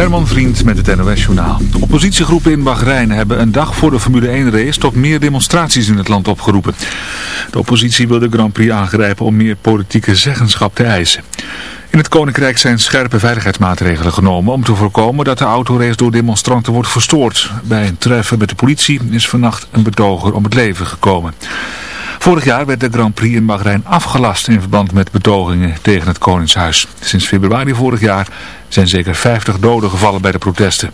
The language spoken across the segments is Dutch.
Herman Vriend met het NOS-journaal. Oppositiegroepen in Bahrein hebben een dag voor de Formule 1-race tot meer demonstraties in het land opgeroepen. De oppositie wil de Grand Prix aangrijpen om meer politieke zeggenschap te eisen. In het Koninkrijk zijn scherpe veiligheidsmaatregelen genomen om te voorkomen dat de autorace door demonstranten wordt verstoord. Bij een treffen met de politie is vannacht een betoger om het leven gekomen. Vorig jaar werd de Grand Prix in Bahrein afgelast in verband met betogingen tegen het Koningshuis. Sinds februari vorig jaar zijn zeker 50 doden gevallen bij de protesten.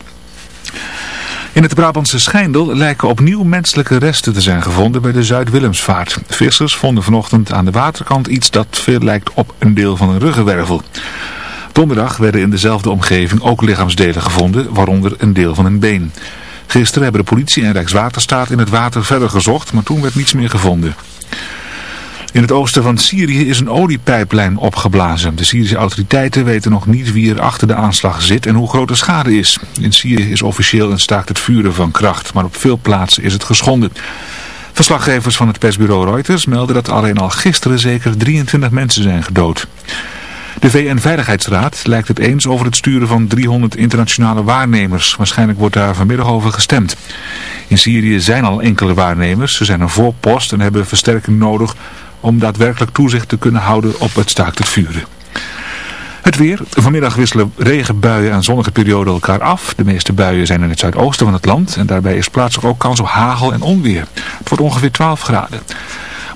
In het Brabantse Schijndel lijken opnieuw menselijke resten te zijn gevonden bij de Zuid-Willemsvaart. Vissers vonden vanochtend aan de waterkant iets dat veel lijkt op een deel van een ruggenwervel. Donderdag werden in dezelfde omgeving ook lichaamsdelen gevonden, waaronder een deel van een been. Gisteren hebben de politie en Rijkswaterstaat in het water verder gezocht, maar toen werd niets meer gevonden. In het oosten van Syrië is een oliepijplijn opgeblazen. De Syrische autoriteiten weten nog niet wie er achter de aanslag zit en hoe groot de schade is. In Syrië is officieel een staakt het vuren van kracht, maar op veel plaatsen is het geschonden. Verslaggevers van het persbureau Reuters melden dat alleen al gisteren zeker 23 mensen zijn gedood. De VN-veiligheidsraad lijkt het eens over het sturen van 300 internationale waarnemers. Waarschijnlijk wordt daar vanmiddag over gestemd. In Syrië zijn al enkele waarnemers. Ze zijn een voorpost en hebben versterking nodig om daadwerkelijk toezicht te kunnen houden op het staakt het vuren. Het weer. Vanmiddag wisselen regenbuien en zonnige perioden elkaar af. De meeste buien zijn in het zuidoosten van het land en daarbij is plaatselijk ook kans op hagel en onweer. Het wordt ongeveer 12 graden.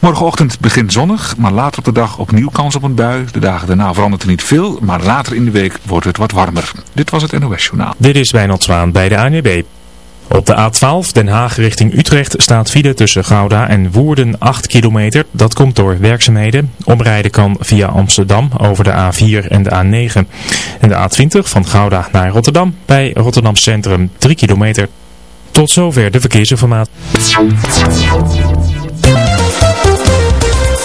Morgenochtend begint zonnig, maar later op de dag opnieuw kans op een bui. De dagen daarna verandert er niet veel, maar later in de week wordt het wat warmer. Dit was het NOS Journaal. Dit is Wijnald Zwaan bij de ANWB. Op de A12 Den Haag richting Utrecht staat file tussen Gouda en Woerden 8 kilometer. Dat komt door werkzaamheden. Omrijden kan via Amsterdam over de A4 en de A9. En de A20 van Gouda naar Rotterdam bij Rotterdam Centrum 3 kilometer. Tot zover de verkeersinformatie.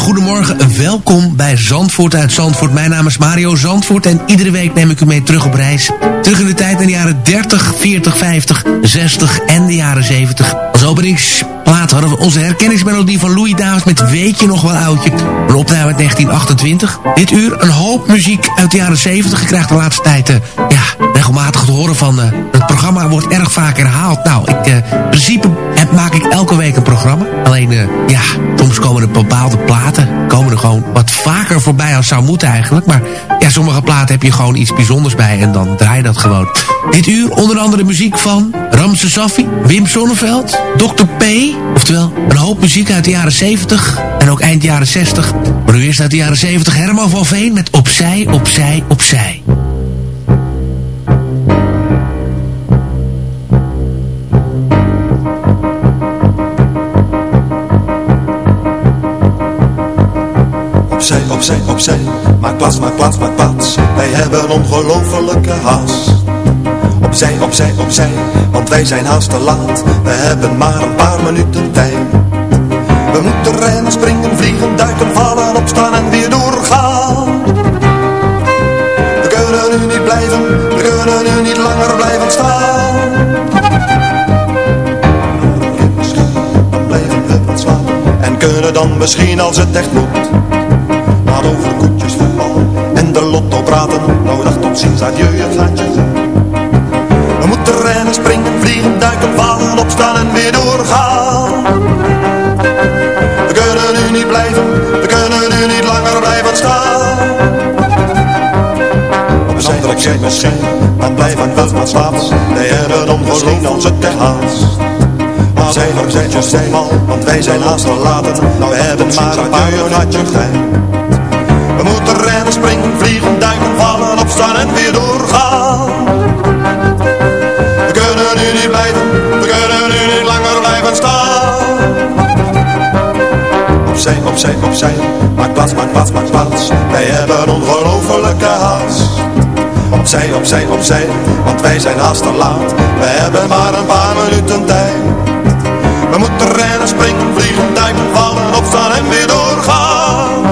Goedemorgen, welkom bij Zandvoort uit Zandvoort. Mijn naam is Mario Zandvoort en iedere week neem ik u mee terug op reis. Terug in de tijd in de jaren 30, 40, 50, 60 en de jaren 70. Openingsplaat hadden we onze herkenningsmelodie van Louis Davis met Weet je nog wel oudje. Een opname uit 1928. Dit uur een hoop muziek uit de jaren 70. Je krijgt de laatste tijd eh, ja, regelmatig te horen van... eh, het programma wordt erg vaak herhaald. Nou, ik, eh, in principe heb, maak ik elke week een programma. Alleen, ja, soms komen er bepaalde platen... komen er gewoon wat vaker voorbij als zou moeten eigenlijk. Maar ja, sommige platen heb je gewoon iets bijzonders bij... en dan draai je dat gewoon. Dit uur onder andere muziek van Ramse Safi, Wim Sonneveld, Dr. P... Oftewel, een hoop muziek uit de jaren 70 en ook eind jaren 60. Maar nu eerst uit de jaren 70 Herman van Veen met Opzij, Opzij, Opzij. Opzij, opzij, opzij, maak plaats, maak plaats, maak plaats. Wij hebben ongelofelijke haast. Opzij, opzij, opzij, want wij zijn haast te laat. We hebben maar een paar minuten tijd. We moeten rennen, springen, vliegen, duiken, vallen, opstaan en weer doorgaan. We kunnen nu niet blijven, we kunnen nu niet langer blijven staan. Dan blijven we wat slapen en kunnen dan misschien als het echt moet. Maar over koetjes, voetbal en de lotto praten, nou dag tot ziens, adieu, het opstaan en weer doorgaan. We kunnen nu niet blijven, we kunnen nu niet langer blijven staan. Opzij, opzij, misschien, dan blijven we wat slapen. Wij hebben ongelooflijk echt haast. Maar zijn nog zetjes zijn mal, want wij zijn haast te laten. Nou, we hebben maar een paar tijd. We moeten rennen, springen, vliegen, duiken, vallen, opstaan en weer doorgaan. We kunnen nu niet blijven, blijven staan. opzij, opzij. Maak plaats, maak plaats, maak plaats. Wij hebben ongelofelijke haast. Opzij, opzij, opzij, want wij zijn haast te laat. We hebben maar een paar minuten tijd. We moeten rennen, springen, vliegen, duiken, vallen, opstaan en weer doorgaan.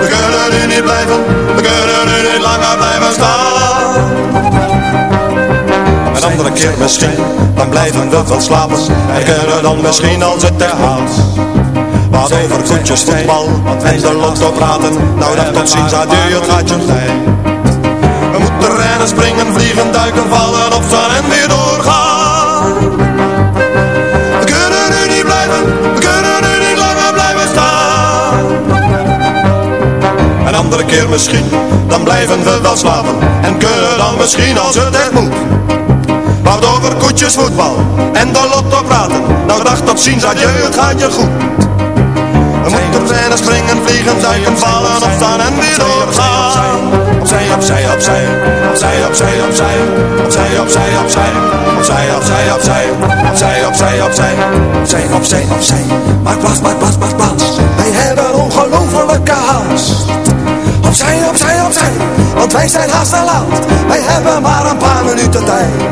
We kunnen nu niet blijven, we kunnen nu niet langer blijven staan. Andere keer misschien, dan blijven we wel slapen. En kunnen dan misschien als het herhaalt. Wat over koetjes, voetbal en de lotto praten. Nou dag tot ziens, adieu, het gaat je zijn. We moeten rennen, springen, vliegen, duiken, vallen, opstaan en weer doorgaan. We kunnen nu niet blijven, we kunnen nu niet langer blijven staan. Een andere keer misschien, dan blijven we wel slapen. En kunnen dan misschien als het echt moet. Wat over koetjes, voetbal en de lotto praten. Nou dag tot ziens, adieu, het gaat je goed. We moeten rennen, springen, vliegen, duiken, vallen, opstaan en weer doorgaan. Opzij, opzij, opzij, opzij, opzij, opzij, opzij, opzij, opzij, opzij, opzij, opzij, opzij, opzij, opzij, opzij, opzij, opzij. Maak plaats, maak plaats, maak plaats. Wij hebben ongelofelijke haast. Opzij, opzij, opzij, want wij zijn haast te laat. Wij hebben maar een paar minuten tijd.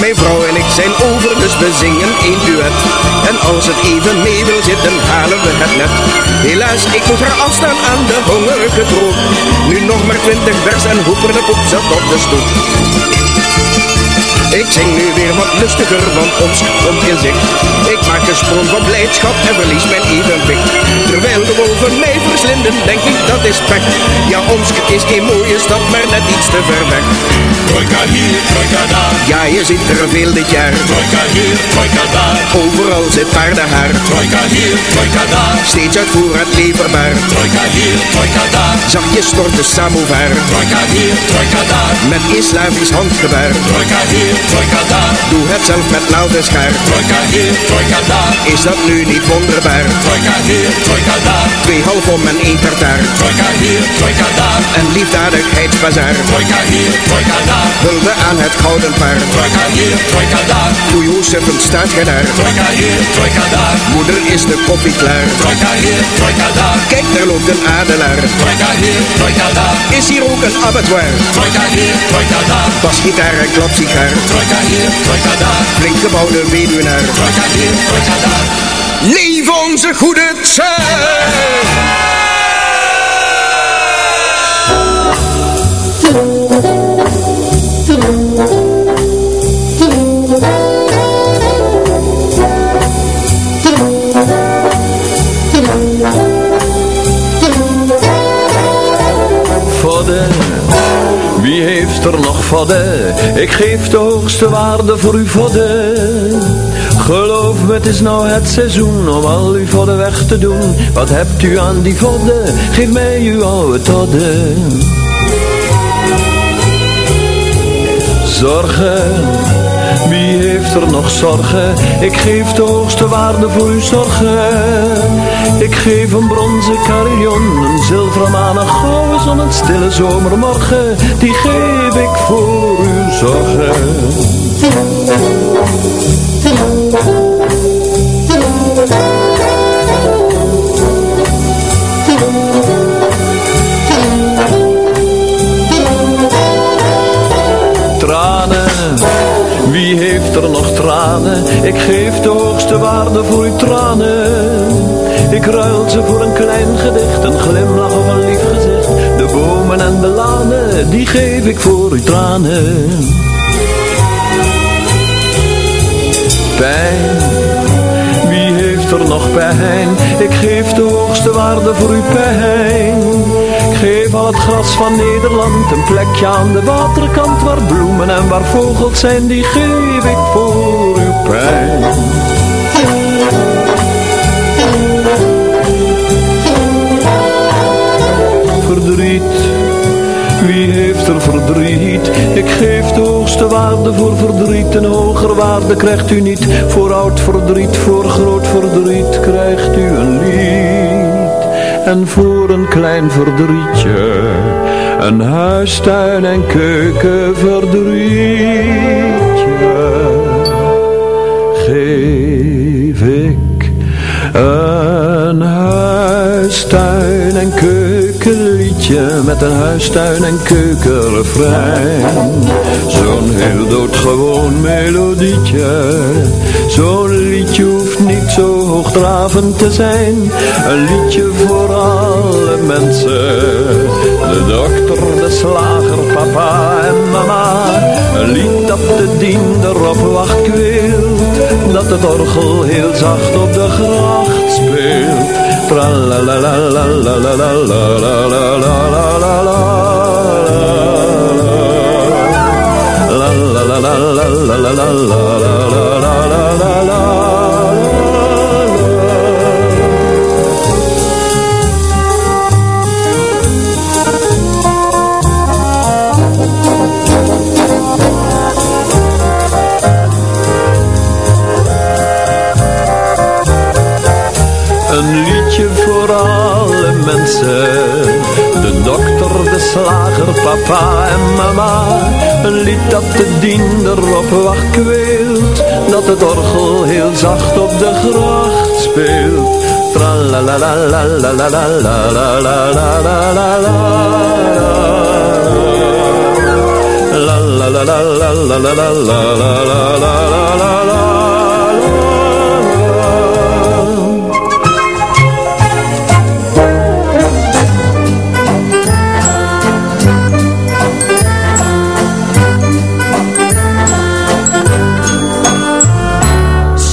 Mijn vrouw en ik zijn over, dus we zingen één duet. En als het even mee wil zitten, halen we het net. Helaas, ik moet haar afstaan aan de hongerige troep. Nu nog maar 20 vers en hoeper de poep zat op de stoep. Ik zing nu weer wat lustiger, want ons komt in zicht. Ik maak een sprong van blijdschap en verlies mijn evenwicht. Terwijl de wolven mij verslinden, denk ik dat is pech. Ja, ons is geen mooie stad, maar net iets te ver weg. Trojka hier, trojka daar. Ja, je ziet er veel dit jaar. Trojka hier, trojka daar. Overal zit paardenhaar. Trojka hier, trojka daar. Steeds uit voorraad leverbaar. Trojka hier, trojka daar. Zachtjes stort de samovar. Trojka hier, trojka daar. Met islamisch handgebaar. Trojka hier, trojka daar. Doe het zelf met nauwe schaar. Trojka hier, trojka daar. Is dat nu niet wonderbaar? Trojka hier, trojka daar. Twee half om en één tartaar. Trojka hier, trojka daar. Een liefdadigheidsbazaar. Trojka hier, trojka daar. Hulde aan het gouden paard. Trojka hier, trojka daar. Voor Jozef staat gij daar. Trojka hier, trojka daar. Moeder is de koffie klaar. Trojka hier, trojka daar. Kijk, daar loopt een adelaar. Trojka hier, trojka daar. Is hier ook een abattoir? Trojka hier, trojka daar. Basgitaar en klapsigaar. Trojka hier, trojka daar. Flink gebouwde weduwnaar. Trojka hier, trojka daar. Leef onze goede Vodden, Ik geef de hoogste waarde voor uw vodden. Geloof me, het is nou het seizoen om al uw vodden weg te doen. Wat hebt u aan die vodden? Geef mij uw oude todden. Zorgen, wie heeft er nog zorgen? Ik geef de hoogste waarde voor uw zorgen. Ik geef een bronzen carillon, een zilveren maan, een gouden zon, een stille zomermorgen. Die geef ik voor uw zorgen. Tranen, wie heeft er nog tranen? Ik geef de hoogste waarde voor uw tranen. Ik ruil ze voor een klein gedicht, een glimlach of een lief gezicht. De bomen en de lanen, die geef ik voor uw tranen. Pijn, wie heeft er nog pijn? Ik geef de hoogste waarde voor uw pijn. Ik geef al het gras van Nederland een plekje aan de waterkant waar bloemen en waar vogels zijn, die geef ik voor uw pijn. Wie heeft er verdriet? Ik geef de hoogste waarde voor verdriet, een hoger waarde krijgt u niet. Voor oud verdriet, voor groot verdriet krijgt u een lied. En voor een klein verdrietje, een huis, tuin en keuken verdrietje, geef ik een huis, tuin en keukenliedje met een huis, tuin en keukenrefrein. Zo'n heel doodgewoon melodietje, zo'n liedje hoeft niet zo hoogdravend te zijn. Een liedje voor alle mensen, de dokter, de slager, papa en mama. Een lied dat de diender op wacht kweelt, dat het orgel heel zacht op de gracht la la la la De dokter, de slager, papa en mama. Een lied dat de diender op wacht kweelt. Dat het orgel heel zacht op de gracht speelt. Tra la la la la la la la la la la la la la la La la la la la la la la la la la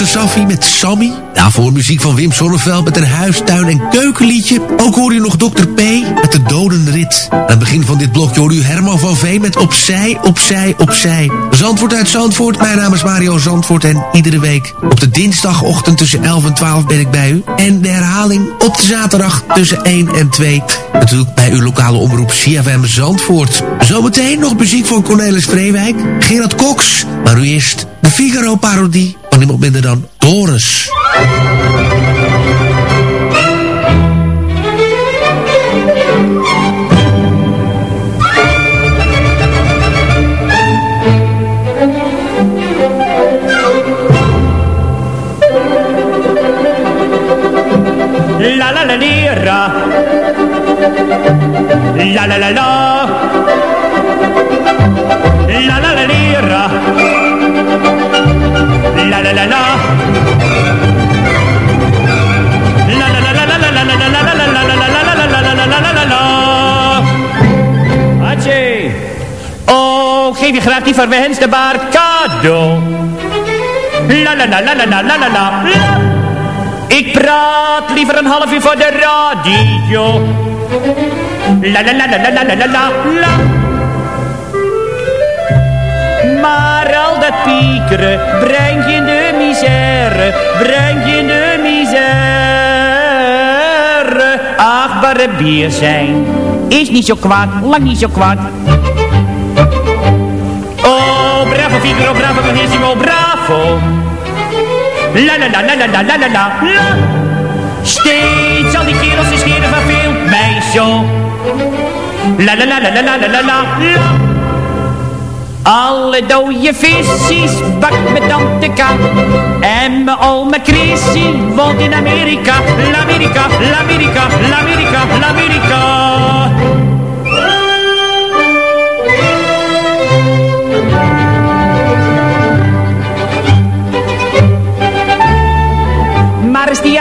Ramse Safi met Sammy. Daarvoor muziek van Wim Sonneveld met een huistuin- en keukenliedje. Ook hoorde u nog Dr. P met de dodenrit. Aan het begin van dit blokje hoorde u Herman van Veen met Opzij, Opzij, Opzij. Zandvoort uit Zandvoort. Mijn naam is Mario Zandvoort en iedere week op de dinsdagochtend tussen 11 en 12 ben ik bij u. En de herhaling op de zaterdag tussen 1 en 2. Natuurlijk bij uw lokale omroep CFM Zandvoort. Zometeen nog muziek van Cornelis Vreewijk, Gerard Cox. Maar nu eerst de Figaro-parodie niemand minder dan Doris. La la la lira. La la la la. La la la lira. Je graag die verwenste baard cadeau. La la la la la la la la. Ik praat liever een half uur voor de radio. La la la la la la la la. Maar al dat piekeren brengt je in de misère, brengt je in de misère. Achtbare bier zijn is niet zo kwaad, lang niet zo kwaad. Oh, bravo benissimo, bravo. La la la la la la la la la la. Steeds al die kerels die scheren van veel zo. La la la la la la la la la la. Alle dode visjes bakt met tante K. En mijn oma Chrissy woont in Amerika. L'Amerika, l'Amerika, l'Amerika, l'Amerika.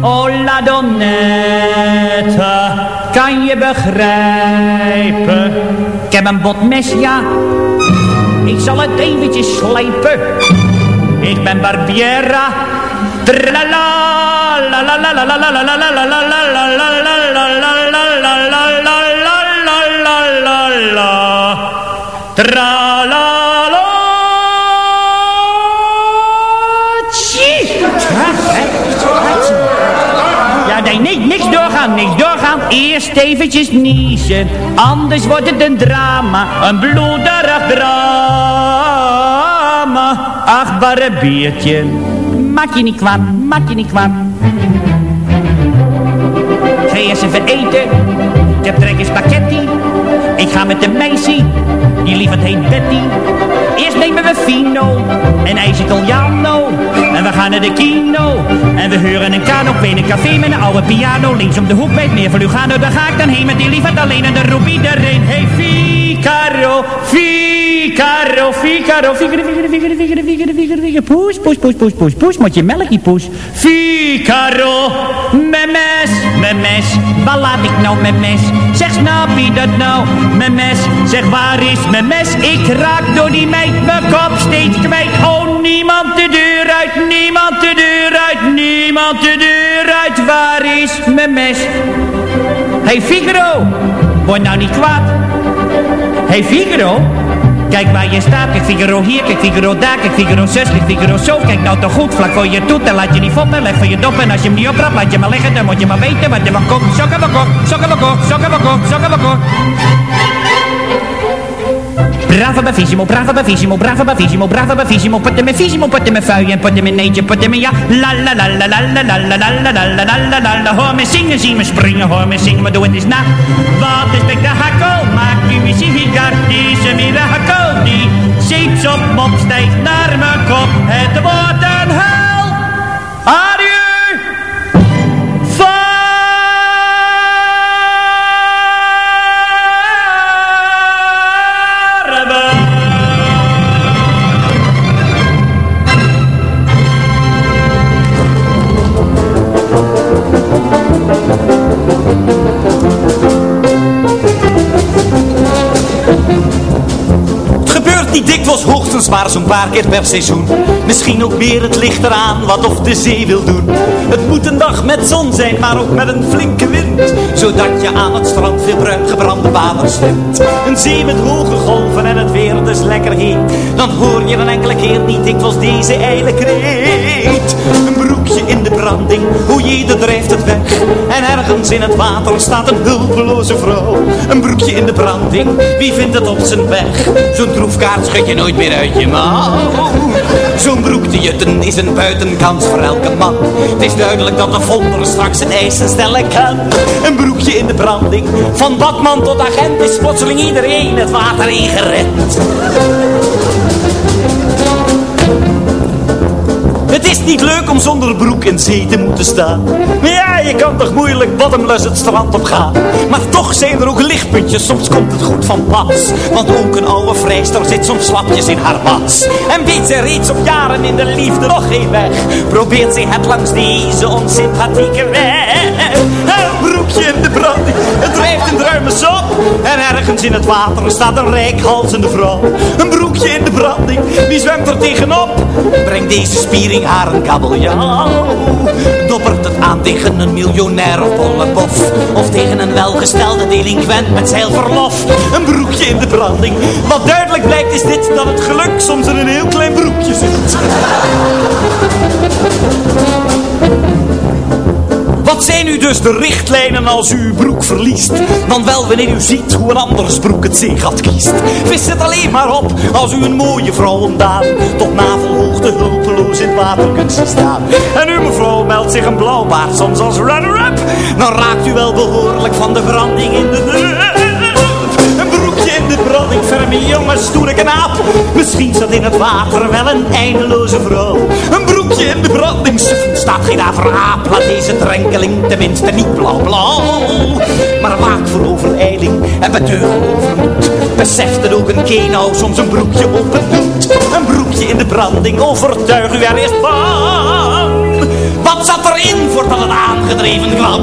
Oh la donnetta, kan je begrijpen? Ik heb een botmes, ja. Ik zal het eventjes slijpen. Ik ben Barbiera. Tralala, la la la la la la la la la la la la la la la la niks doorgaan. Eerst eventjes niezen, anders wordt het een drama. Een bloederig drama. Achtbare biertje, maak je niet kwam, maak je niet kwam. Ga eens even eten, ik heb trek in spaghetti. Ik ga met de meisje, die lieverd heet Betty. Eerst nemen we Fino en ijs Italiano. En we gaan naar de kino. En we huren een kano. Een café met een oude piano. Links om de hoek bij het meer van Lugano. Daar ga ik dan heen met die liefheid alleen. En de roep iedereen. Hey Figaro, Figaro, Figaro. Figaro, Figaro, Figaro, Figaro, Figaro, Figaro, Figaro. Poes, poes, poes, poes, poes, poes. Moet je melkje poes. Figaro, memes, memes. mijn mes. Waar laat ik nou met mes? Zeg, snap je dat nou? Memes, zeg, waar is mijn mes? Ik raak door die meid mijn kop steeds kwijt. Oh, niemand uit, niemand de deur uit, niemand de deur uit. Waar is mijn mes? Hey Figaro, word nou niet kwaad. Hey Figaro, kijk waar je staat. Kijk Figaro hier, kijk Figaro daar, kijk Figaro zus, kijk Figaro zo. Kijk nou toch goed, vlak voor je toet en laat je niet foppen. Leg van je dop en als je hem niet oprapt, laat je maar liggen. Dan moet je maar weten wat er van komt. Sokken we kort, sokken we kort, sokken we. Bravo bravissimo, bravo bravissimo, bravo bravissimo, bravo bravissimo. Putte me fissimo, putte me vuien, en putte me neetje, putte me ja. La la la la la la la la la la la la la la la la. Hoor me zingen, zie me springen, hoor me zingen, maar doe het eens na. Wat is spektakel, maakt u muziek, is een mirakel. Die zeeps op mop stijgt naar mijn kop, het wordt een hel. Niet dikwijls hoogstens maar zo'n paar keer per seizoen. Misschien ook meer, het ligt eraan wat of de zee wil doen. Het moet een dag met zon zijn, maar ook met een flinke wind. Zodat je aan het strand veel bruin gebrande baders vindt. Een zee met hoge golven en het weer dus lekker heet. Dan hoor je een enkele keer niet dikwijls deze ijle kreet. Branding, hoe jeder drijft het weg. En ergens in het water staat een hulpeloze vrouw. Een broekje in de branding, wie vindt het op zijn weg? Zo'n troefkaart schud je nooit meer uit je mouw. Zo'n broek te jutten is een buitenkans voor elke man. Het is duidelijk dat de vonder straks een eisen stellen kan. Een broekje in de branding, van bakman tot agent is plotseling iedereen het water ingerend. Is niet leuk om zonder broek in zee te moeten staan. Ja, je kan toch moeilijk bottomless het strand op gaan. Maar toch zijn er ook lichtpuntjes, soms komt het goed van pas. Want ook een oude vrijster zit soms slapjes in haar was. En weet ze reeds op jaren in de liefde nog geen weg. Probeert ze het langs deze onsympathieke weg. In de het drijft een druime sop. En ergens in het water staat een rijkhalzende vrouw. Een broekje in de branding, wie zwemt er tegenop? Breng deze spiering haar een kabeljauw. Doppert het aan tegen een miljonair of bollebof. Of tegen een welgestelde delinquent met zeilverlof. Een broekje in de branding. Wat duidelijk blijkt is dit dat het geluk soms in een heel klein broekje zit. Wat zij zijn nu dus de richtlijnen als u uw broek verliest. Dan wel wanneer u ziet hoe een anders broek het zeegat kiest. Vis het alleen maar op als u een mooie vrouw ontdaan. Tot navelhoogte hulpeloos in het water kunt zien staan. En u mevrouw meldt zich een blauwbaard soms als runner-up. Dan raakt u wel behoorlijk van de branding in de. Een broekje in de branding, ferme jongens, doe ik een aap. Misschien zat in het water wel een eindeloze vrouw. Broekje in de branding, suffen, staat geen averaap. Laat deze drenkeling tenminste niet blauw-blauw. Maar waak voor overijling en beteugel overmoed. Beseft dat ook een kenau soms een broekje doet. Een broekje in de branding, overtuig u er eerst van. Wat zat erin voordat het aangedreven kwam?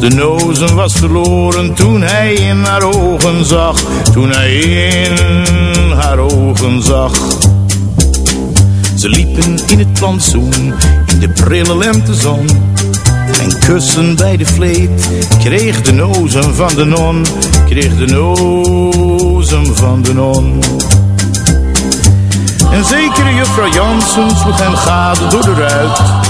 de nozen was verloren toen hij in haar ogen zag. Toen hij in haar ogen zag. Ze liepen in het plantsoen, in de prille lentezon. En kussen bij de vleet kreeg de nozen van de non. Kreeg de nozen van de non. En zekere juffrouw Jansen sloeg hem gade door de ruit.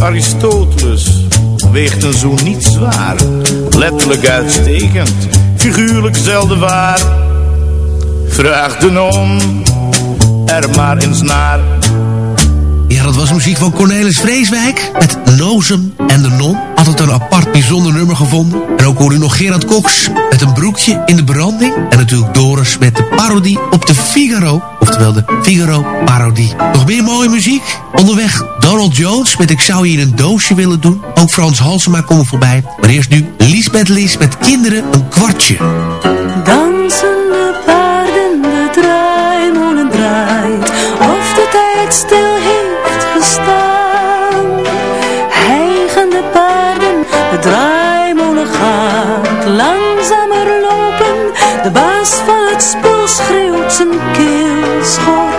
Aristoteles weegt een zoen niet zwaar. Letterlijk uitstekend, figuurlijk zelden waar. Vraag de non er maar eens naar. Ja, dat was muziek van Cornelis Vreeswijk met Nozem en de Non. Altijd een apart bijzonder nummer gevonden. En ook hoor u nog Gerard Cox met een broekje in de branding. En natuurlijk Doris met de parodie op de Figaro. Oftewel de Figaro parodie. Nog meer mooie muziek. Onderweg Donald Jones met Ik zou je in een doosje willen doen. Ook Frans Halsema komen voorbij. Maar eerst nu Liesbeth Lies met Kinderen een kwartje. Dansende paarden, de draaimolen draait, of de tijd stil schreeuwt zijn keel schor.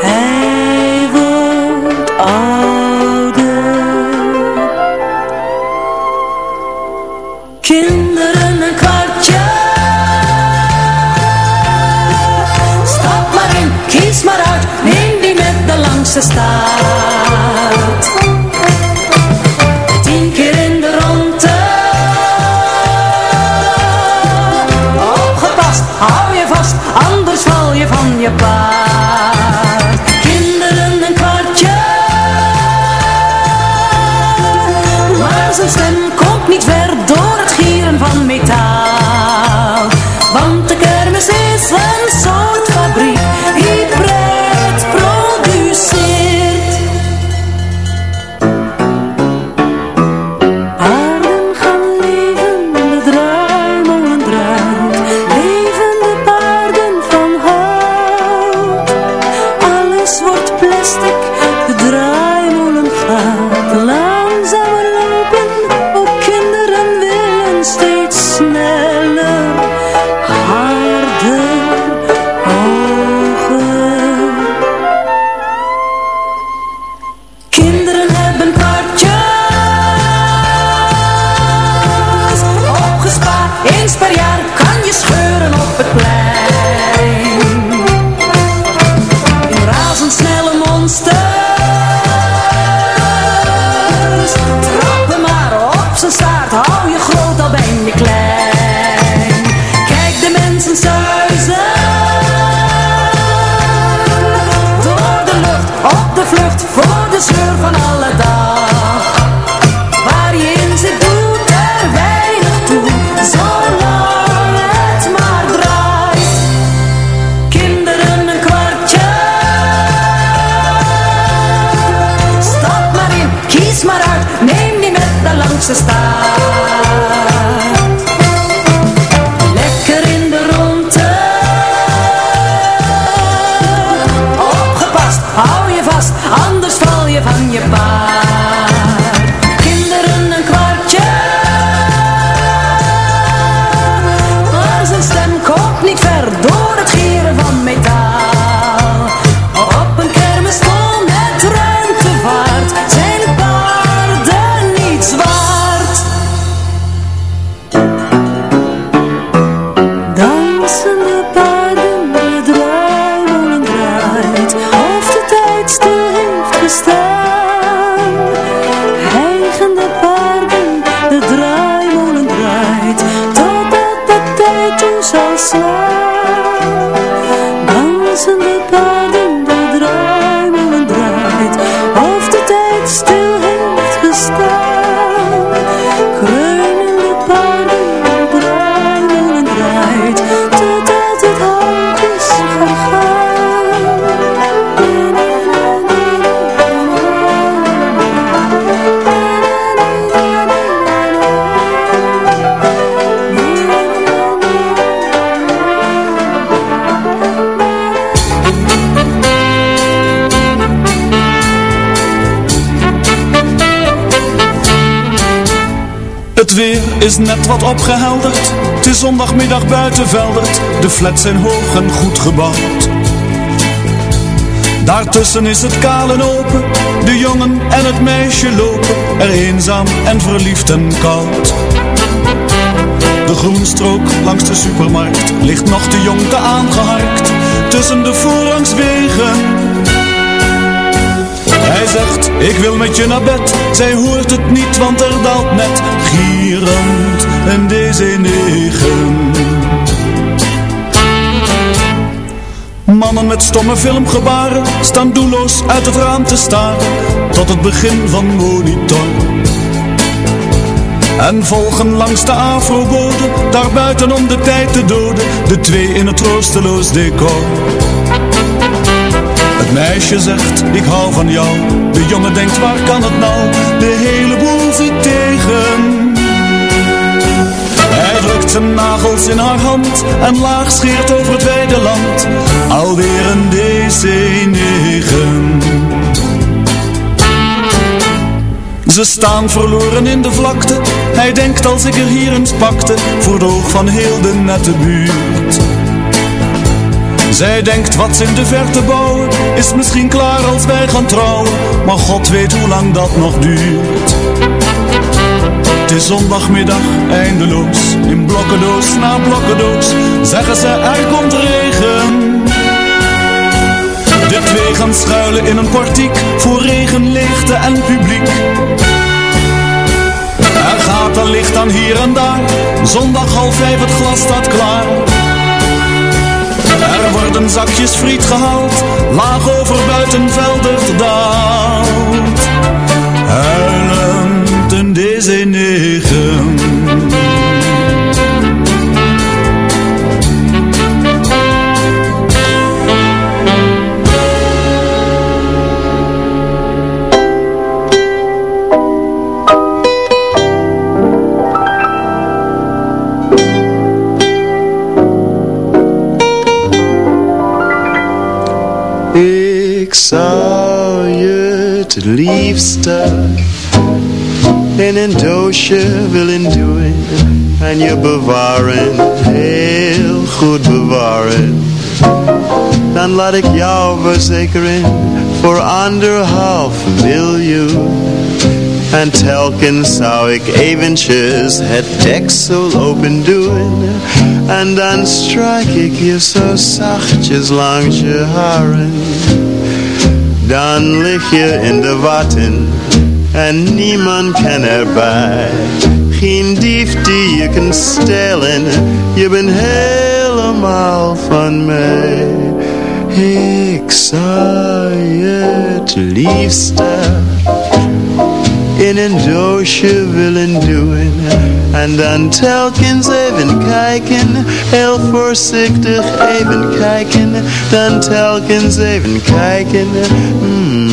Hij wordt ouder. Kinderen een kwartje. Stap maar in, kies maar uit, neem die met de langste staart. Is net wat opgehelderd. Het is zondagmiddag buiten Veldert, de flats zijn hoog en goed gebouwd. Daartussen is het kaal en open, de jongen en het meisje lopen, er eenzaam en verliefd en koud. De groenstrook langs de supermarkt ligt nog de jongen aangeharkt, tussen de voorrangswegen. Ik wil met je naar bed. Zij hoort het niet, want er daalt net gierend een DC-9. Mannen met stomme filmgebaren staan doelloos uit het raam te staren tot het begin van monitor. En volgen langs de afrobode, daar buiten om de tijd te doden, de twee in het troosteloos decor. Het meisje zegt, ik hou van jou. De jongen denkt, waar kan het nou? De hele boel zit tegen. Hij drukt zijn nagels in haar hand en laag scheert over het wijde land. Alweer een DC-9. Ze staan verloren in de vlakte. Hij denkt als ik er hier eens pakte, voor het oog van heel de nette buurt. Zij denkt wat ze in de verte bouwen Is misschien klaar als wij gaan trouwen Maar God weet hoe lang dat nog duurt. Het is zondagmiddag eindeloos In blokkendoos na blokkendoos Zeggen ze er komt regen. De twee gaan schuilen in een portiek Voor regen, leegte en publiek. Er gaat een licht aan hier en daar Zondag half vijf het glas staat klaar er worden zakjes friet gehaald, laag over buitenveldert daalt. Huilend een deze negen. In een doosje willen doen en je bewaren, heel goed bewaren. Dan laat ik jou verzekeren voor anderhalf miljoen. En telkens zou ik eventjes het deksel open doen En dan strijk ik je zo zachtjes langs je haren Dan lig je in de watten en niemand kan erbij. Geen dief die je kan stelen, je bent helemaal van mij. Ik zou je het liefste in een doosje willen doen. En dan telkens even kijken. Heel voorzichtig even kijken. Dan telkens even kijken. Mm.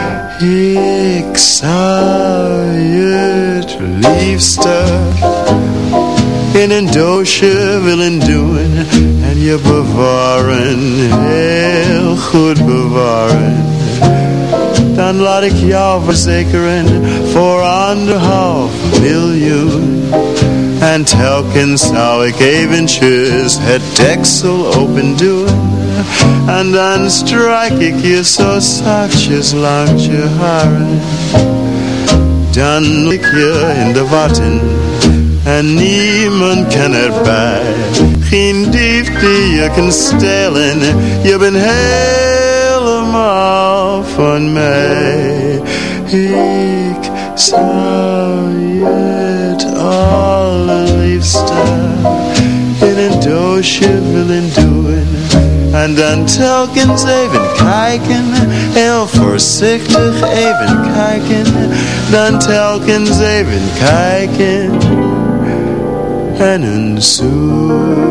Ik zou het liefste In een doosje willen doen En je bewaren Heel goed bewaren. Dan laat ik jou verzekeren Voor anderhalf miljoen. En telkens zou ik eventjes Het deksel open doen En dan strijk ik je zo zachtjes langs je haren Dan lik je in de watten En niemand kan erbij Geen dief die je kan stelen Je bent helemaal van mij Ik zou je het allerliefste In een doosje willen doen En dan telkens even kijken, heel voorzichtig even kijken. Dan telkens even kijken en een zoen.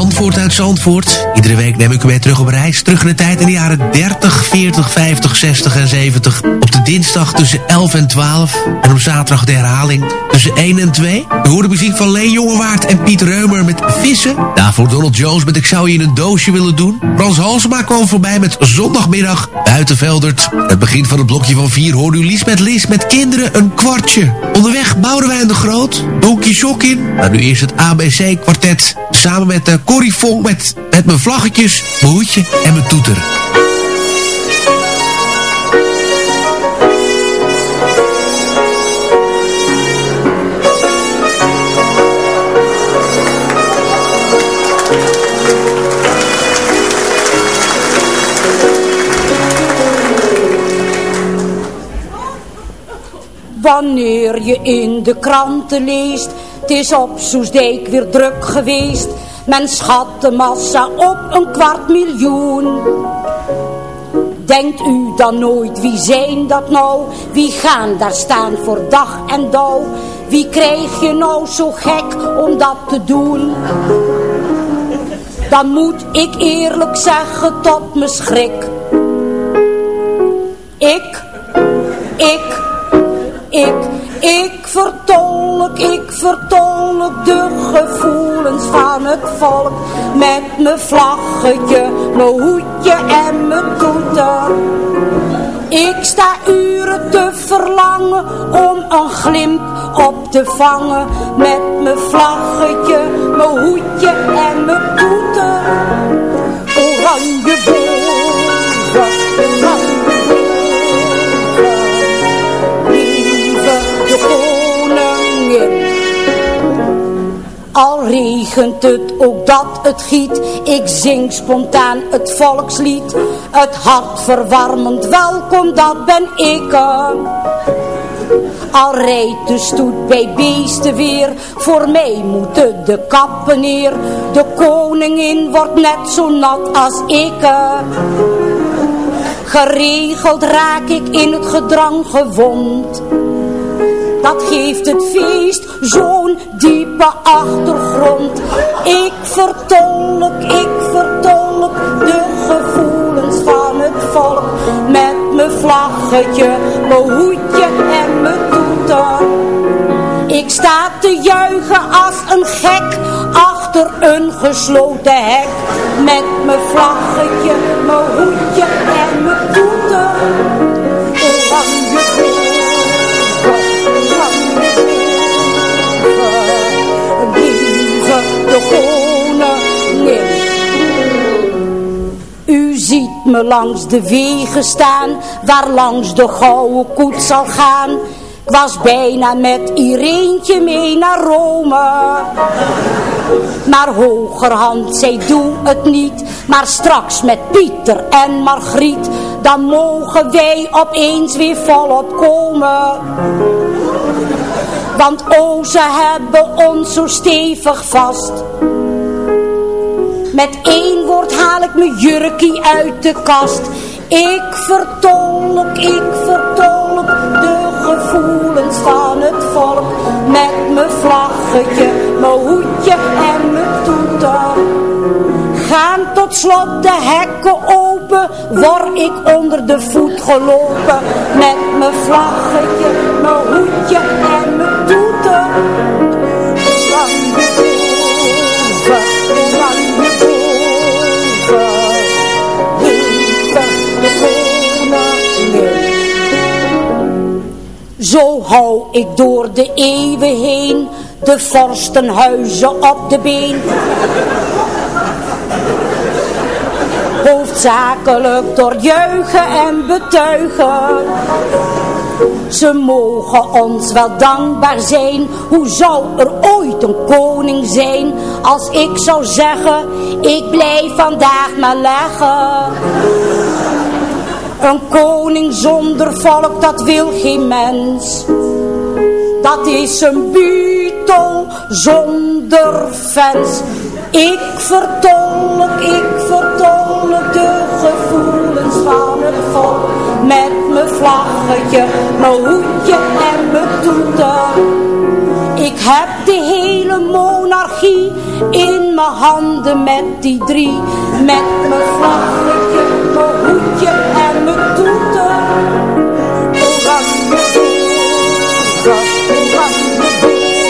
Zandvoort uit Zandvoort. Iedere week neem ik u mee terug op reis. Terug in de tijd in de jaren 30, 40, 50, 60 en 70. Op de dinsdag tussen 11 en 12. En op zaterdag de herhaling tussen 1 en 2. We horen muziek van Leen Jongewaard en Piet Reumer met Vissen. Daarvoor Donald Jones met Ik zou je in een doosje willen doen. Frans Halsema kwam voorbij met Zondagmiddag Buitenveldert. Het begin van het blokje van 4 hoorde u Lies met Lies met kinderen een kwartje. Onderweg Boudewijn de Groot, Donkey Shockin. Maar nu eerst het ABC kwartet. Samen met uh, Corrie Vonk met, met mijn vlaggetjes, mijn hoedje en mijn toeter. Wanneer je in de kranten leest, het is op Soesdijk weer druk geweest. Men schat de massa op een kwart miljoen. Denkt u dan nooit, wie zijn dat nou? Wie gaan daar staan voor dag en dauw? Wie krijg je nou zo gek om dat te doen? Dan moet ik eerlijk zeggen tot me schrik. Ik, ik, ik, ik vertolk, ik vertolk de gevoelens van het volk. Met mijn vlaggetje, mijn hoedje en mijn toeter. Ik sta uren te verlangen om een glimp op te vangen. Met mijn vlaggetje, mijn hoedje en mijn toeter. Oranje boven, Regent het, ook dat het giet, ik zing spontaan het volkslied. Het hartverwarmend welkom, dat ben ik. Al rijdt de stoet bij beesten weer, voor mij moeten de kappen neer. De koningin wordt net zo nat als ik. Geregeld raak ik in het gedrang gewond. Dat geeft het feest zo'n diepe achtergrond. Ik vertolk, ik vertolk de gevoelens van het volk. Met mijn vlaggetje, mijn hoedje en mijn toeter. Ik sta te juichen als een gek achter een gesloten hek. Met mijn vlaggetje, mijn hoedje en mijn toeter. Langs de wegen staan, waar langs de gouden koets zal gaan. Ik was bijna met Ireentje mee naar Rome. Maar hogerhand, zij doe het niet. Maar straks met Pieter en Margriet, dan mogen wij opeens weer volop komen. Want o, ze hebben ons zo stevig vast. Met één woord haal ik mijn jurkie uit de kast. Ik vertolk, ik vertolk de gevoelens van het volk. Met mijn vlaggetje, mijn hoedje en mijn toeter. Gaan tot slot de hekken open, word ik onder de voet gelopen. Met mijn vlaggetje, mijn hoedje en mijn toeter. Zo hou ik door de eeuwen heen de vorstenhuizen op de been. Hoofdzakelijk door juichen en betuigen. Ze mogen ons wel dankbaar zijn. Hoe zou er ooit een koning zijn als ik zou zeggen, ik blijf vandaag maar leggen. Een koning zonder volk, dat wil geen mens. Dat is een butel zonder fans. Ik vertolk, ik vertolk de gevoelens van het volk. Met mijn vlaggetje, mijn hoedje en mijn toeter. Ik heb de hele monarchie in mijn handen met die drie. Met mijn vlaggetje, mijn hoedje en mijn toeter. Oranje oranje boven.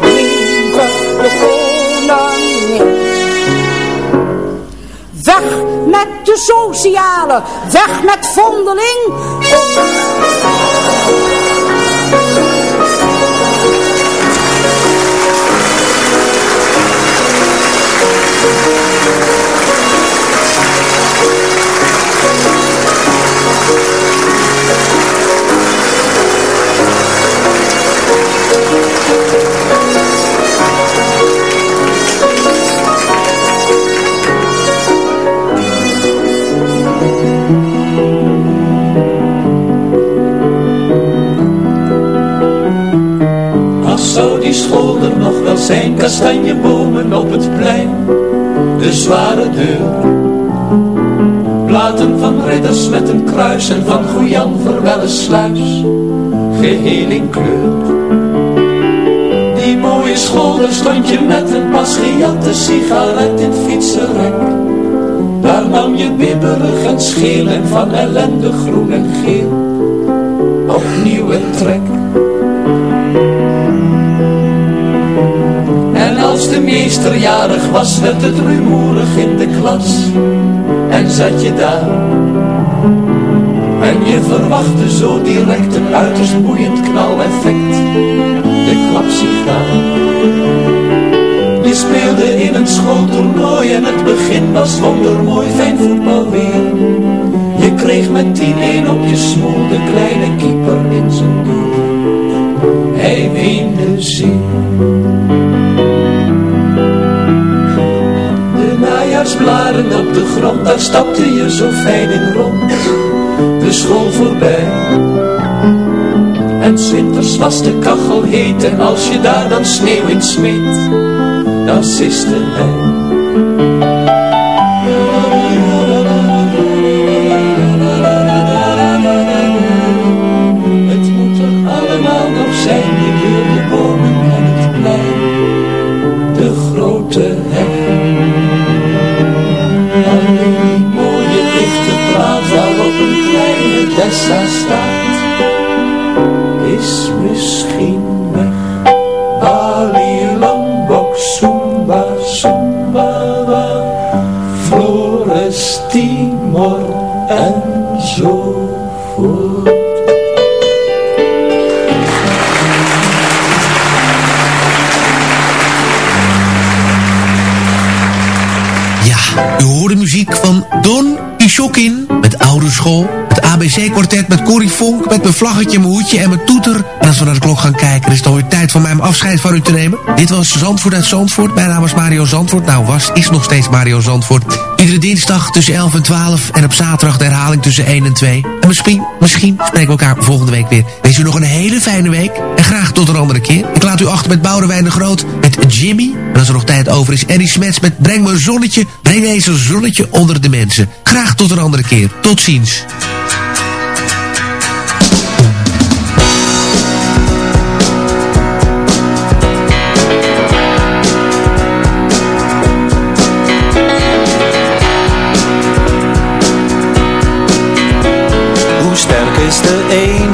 Lieve de koningin. Weg met de sociale, weg met vondeling. Zijn, kastanjebomen op het plein, de zware deur. Platen van ridders met een kruis en van Goejan Verwelle sluis, geheel in kleur. Die mooie school, stond je met een pas gejatte sigaret in fietsenrek. Daar nam je bibberig en scheel en van ellende groen en geel, opnieuw een trek. Meester jarig was, werd het rumoerig in de klas. En zat je daar. En je verwachtte zo direct een uiterst boeiend knaleffect. De klapsigaar. Je speelde in een schooltoernooi en het begin was wondermooi, fijn voetbal weer. Je kreeg met 10-1 op je smoel de kleine keeper in zijn doel. Hij weende zeer. De najaarsblaren op de grond, daar stapte je zo fijn in rond. De school voorbij. En winters was de kachel heet en als je daar dan sneeuw in smeet, dan siste hij. Kassa staat, is misschien weg. Bali, Lombok, Sumba, Sumbawa, Flores, Timor en zo. Ja, muziek van Don Ishokin met Oude School. ABC-kwartet met Corrie Vonk, met mijn vlaggetje, mijn hoedje en mijn toeter. En als we naar de klok gaan kijken, is het alweer tijd voor mij om afscheid van u te nemen. Dit was Zandvoort uit Zandvoort. Mijn naam is Mario Zandvoort. Nou, was, is nog steeds Mario Zandvoort. Iedere dinsdag tussen 11 en 12 en op zaterdag de herhaling tussen 1 en 2. En misschien, misschien spreken we elkaar volgende week weer. Wens u nog een hele fijne week en graag tot een andere keer. Ik laat u achter met Boudewijn de Groot, met Jimmy. En als er nog tijd over is, Eddie Smets met Breng me een zonnetje, breng eens een zonnetje onder de mensen. Graag tot een andere keer. Tot ziens.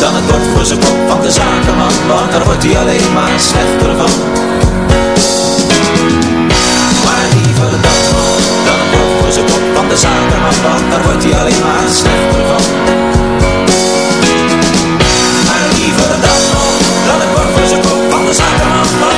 dan het bord voor zijn kop van de zakenman, want daar wordt hij alleen maar slechter van. Maar liever dat dan het bord voor zijn kop van de zakenman, want daar wordt hij alleen maar slechter van. Maar liever dat dan het bord voor zijn kop van de zakenman,